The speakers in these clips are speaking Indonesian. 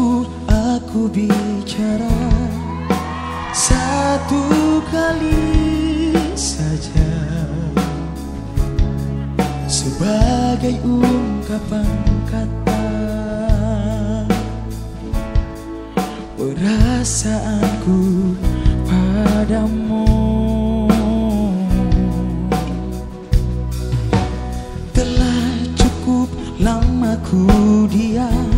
cukup aku bicara satu kali saja? Sebagai ungkapan kata perasaanku padamu. Telah cukup lama ku diam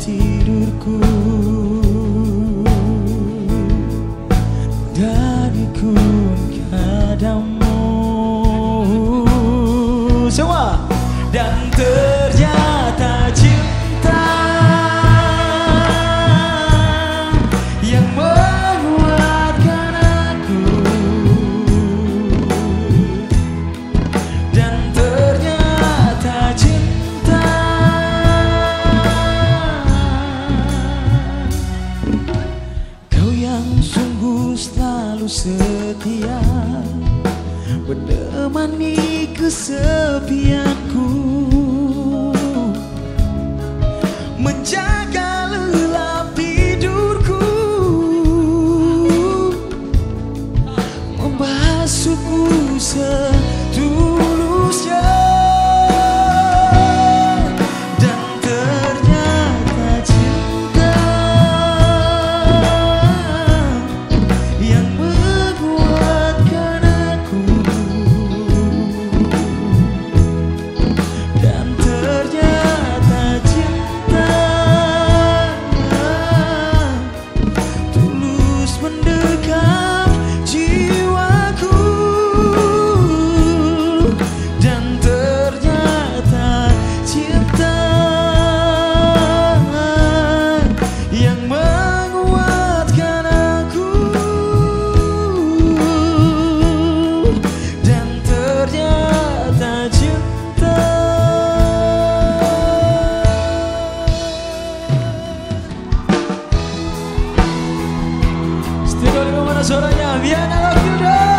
tidurku setia menemani kesepianku. Menjaga lelap tidurku membasuhku setulusnya Zona Soraña, Diana Doctora.